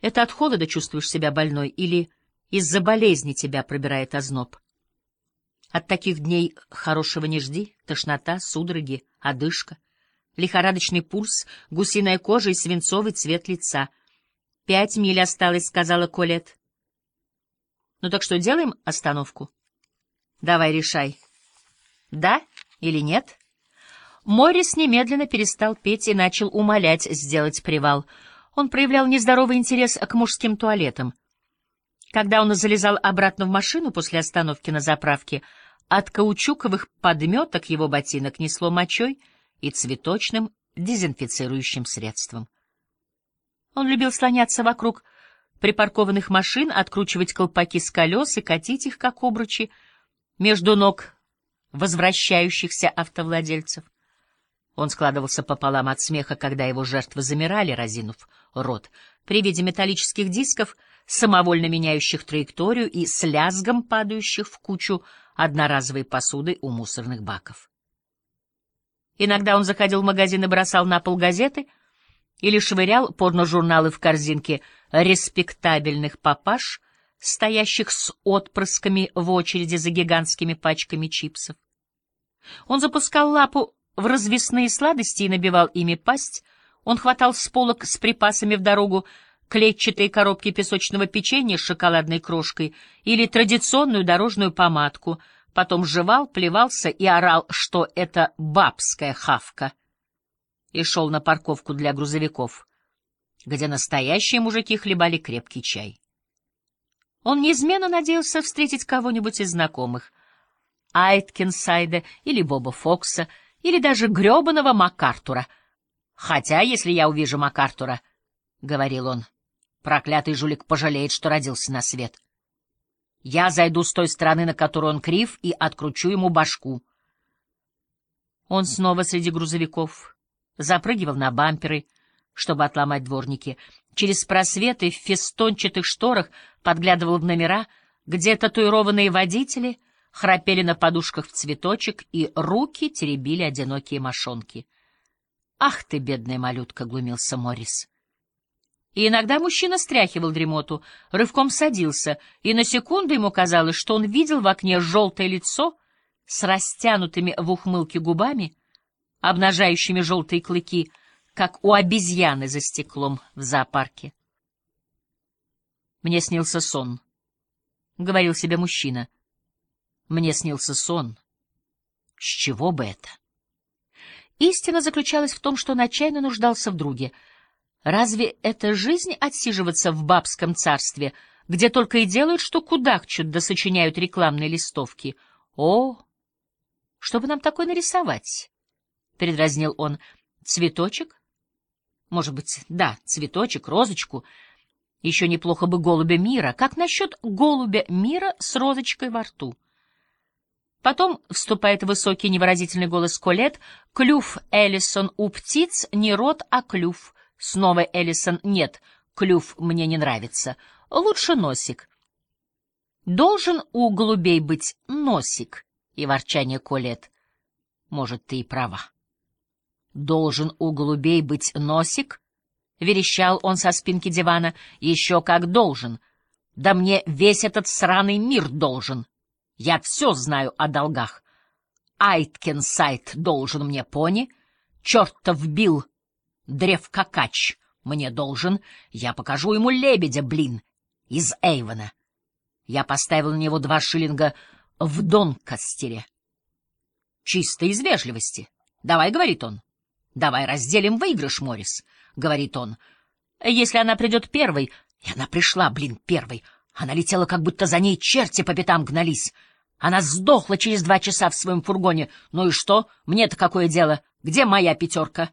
Это от холода чувствуешь себя больной или из-за болезни тебя пробирает озноб? От таких дней хорошего не жди, тошнота, судороги, одышка, лихорадочный пульс, гусиная кожа и свинцовый цвет лица. «Пять миль осталось», — сказала Колет. «Ну так что, делаем остановку?» «Давай, решай. Да или нет?» Моррис немедленно перестал петь и начал умолять сделать привал. Он проявлял нездоровый интерес к мужским туалетам. Когда он залезал обратно в машину после остановки на заправке, от каучуковых подметок его ботинок несло мочой и цветочным дезинфицирующим средством. Он любил слоняться вокруг припаркованных машин, откручивать колпаки с колес и катить их, как обручи, между ног возвращающихся автовладельцев. Он складывался пополам от смеха, когда его жертвы замирали, разинув рот, при виде металлических дисков, самовольно меняющих траекторию и с лязгом падающих в кучу одноразовой посуды у мусорных баков. Иногда он заходил в магазин и бросал на пол газеты или швырял порножурналы в корзинки респектабельных папаш, стоящих с отпрысками в очереди за гигантскими пачками чипсов. Он запускал лапу в развесные сладости и набивал ими пасть, он хватал с полок с припасами в дорогу клетчатые коробки песочного печенья с шоколадной крошкой или традиционную дорожную помадку, потом жевал, плевался и орал, что это бабская хавка, и шел на парковку для грузовиков, где настоящие мужики хлебали крепкий чай. Он неизменно надеялся встретить кого-нибудь из знакомых, Айткинсайда или Боба Фокса — или даже грёбаного МакАртура. Хотя, если я увижу МакАртура, — говорил он, — проклятый жулик пожалеет, что родился на свет. Я зайду с той стороны, на которую он крив, и откручу ему башку. Он снова среди грузовиков запрыгивал на бамперы, чтобы отломать дворники. Через просветы в фестончатых шторах подглядывал в номера, где татуированные водители — храпели на подушках в цветочек, и руки теребили одинокие мошонки. «Ах ты, бедная малютка!» — глумился Моррис. И иногда мужчина стряхивал дремоту, рывком садился, и на секунду ему казалось, что он видел в окне желтое лицо с растянутыми в ухмылке губами, обнажающими желтые клыки, как у обезьяны за стеклом в зоопарке. «Мне снился сон», — говорил себе мужчина. Мне снился сон. С чего бы это? Истина заключалась в том, что он отчаянно нуждался в друге. Разве это жизнь отсиживаться в бабском царстве, где только и делают, что кудахчут да сочиняют рекламные листовки? О, что бы нам такое нарисовать? — предразнил он. — Цветочек? Может быть, да, цветочек, розочку. Еще неплохо бы голубя мира. Как насчет голубя мира с розочкой во рту? — Потом вступает высокий невыразительный голос Колет. «Клюв, Эллисон, у птиц не рот, а клюв». Снова Эллисон. «Нет, клюв мне не нравится. Лучше носик». «Должен у голубей быть носик», и ворчание Колет. «Может, ты и права». «Должен у голубей быть носик?» — верещал он со спинки дивана. «Еще как должен. Да мне весь этот сраный мир должен». Я все знаю о долгах. Айткинсайт должен мне пони, чертов бил, древкакач мне должен, я покажу ему лебедя, блин, из Эйвена. Я поставил на него два шиллинга в Донкастере. Чисто из вежливости. Давай, — говорит он. Давай разделим выигрыш, Моррис, — говорит он. Если она придет первой... И она пришла, блин, первой. Она летела, как будто за ней черти по пятам гнались. Она сдохла через два часа в своем фургоне. Ну и что? Мне-то какое дело? Где моя пятерка?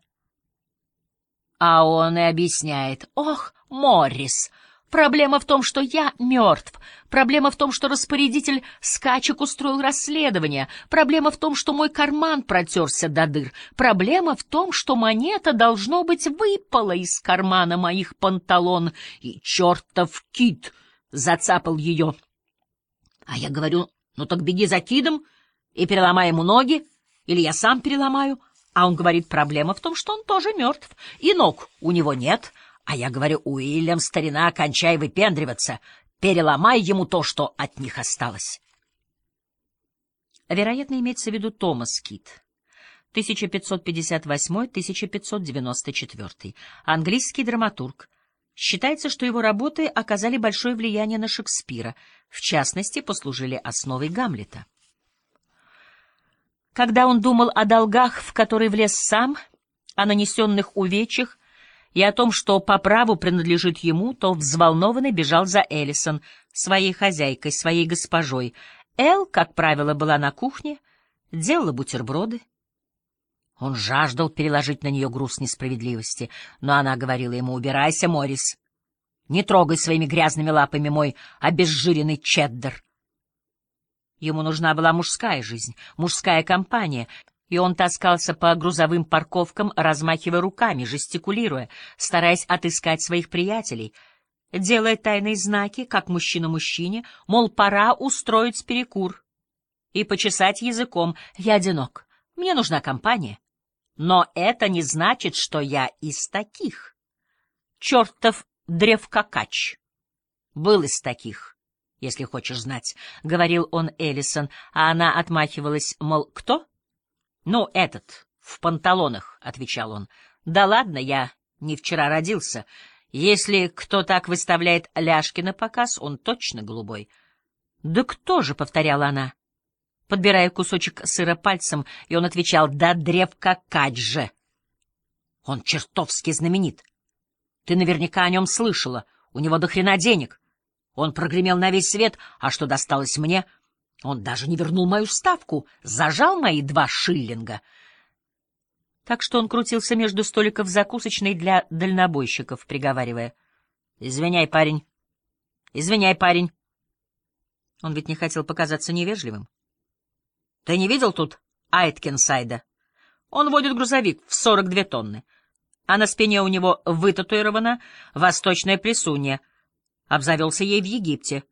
А он и объясняет. Ох, Моррис, проблема в том, что я мертв. Проблема в том, что распорядитель скачек устроил расследование. Проблема в том, что мой карман протерся до дыр. Проблема в том, что монета, должно быть, выпала из кармана моих панталон, и чертов кит зацапал ее. А я говорю, ну так беги за Кидом и переломай ему ноги, или я сам переломаю. А он говорит, проблема в том, что он тоже мертв, и ног у него нет, А я говорю, Уильям, старина, кончай выпендриваться, переломай ему то, что от них осталось. Вероятно, имеется в виду Томас Кит. 1558-1594. Английский драматург. Считается, что его работы оказали большое влияние на Шекспира, в частности, послужили основой Гамлета. Когда он думал о долгах, в которые влез сам, о нанесенных увечьях и о том, что по праву принадлежит ему, то взволнованный бежал за Эллисон, своей хозяйкой, своей госпожой. Эл, как правило, была на кухне, делала бутерброды. Он жаждал переложить на нее груз несправедливости, но она говорила ему «Убирайся, Моррис, не трогай своими грязными лапами мой обезжиренный чеддер». Ему нужна была мужская жизнь, мужская компания, и он таскался по грузовым парковкам, размахивая руками, жестикулируя, стараясь отыскать своих приятелей, делая тайные знаки, как мужчина мужчине, мол, пора устроить перекур и почесать языком. Я одинок, мне нужна компания. Но это не значит, что я из таких. Чертов древкакач был из таких, если хочешь знать, — говорил он Эллисон, а она отмахивалась, мол, кто? — Ну, этот, в панталонах, — отвечал он. — Да ладно, я не вчера родился. Если кто так выставляет ляжки на показ, он точно голубой. — Да кто же, — повторяла она, подбирая кусочек сыра пальцем, и он отвечал, — да древка кач же. Он чертовски знаменит. Ты наверняка о нем слышала. У него до хрена денег. Он прогремел на весь свет, а что досталось мне — он даже не вернул мою ставку, зажал мои два шиллинга. Так что он крутился между столиков закусочной для дальнобойщиков, приговаривая. — Извиняй, парень. Извиняй, парень. Он ведь не хотел показаться невежливым. — Ты не видел тут Айткинсайда? Он водит грузовик в сорок две тонны, а на спине у него вытатуирована восточная присунья. Обзавелся ей в Египте.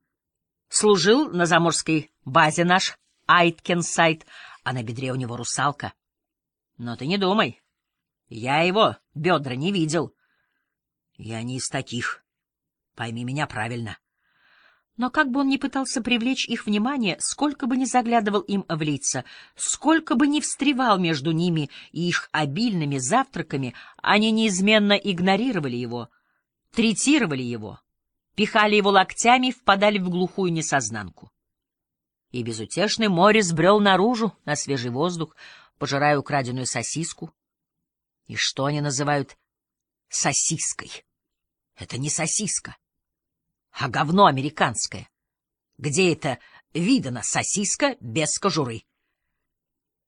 Служил на заморской базе наш Айткенсайд, а на бедре у него русалка. Но ты не думай, я его бедра не видел. Я не из таких, пойми меня правильно. Но как бы он ни пытался привлечь их внимание, сколько бы ни заглядывал им в лица, сколько бы ни встревал между ними и их обильными завтраками, они неизменно игнорировали его, третировали его пихали его локтями и впадали в глухую несознанку. И безутешный Морис брел наружу, на свежий воздух, пожирая украденную сосиску. И что они называют сосиской? Это не сосиска, а говно американское. Где это видано сосиска без кожуры?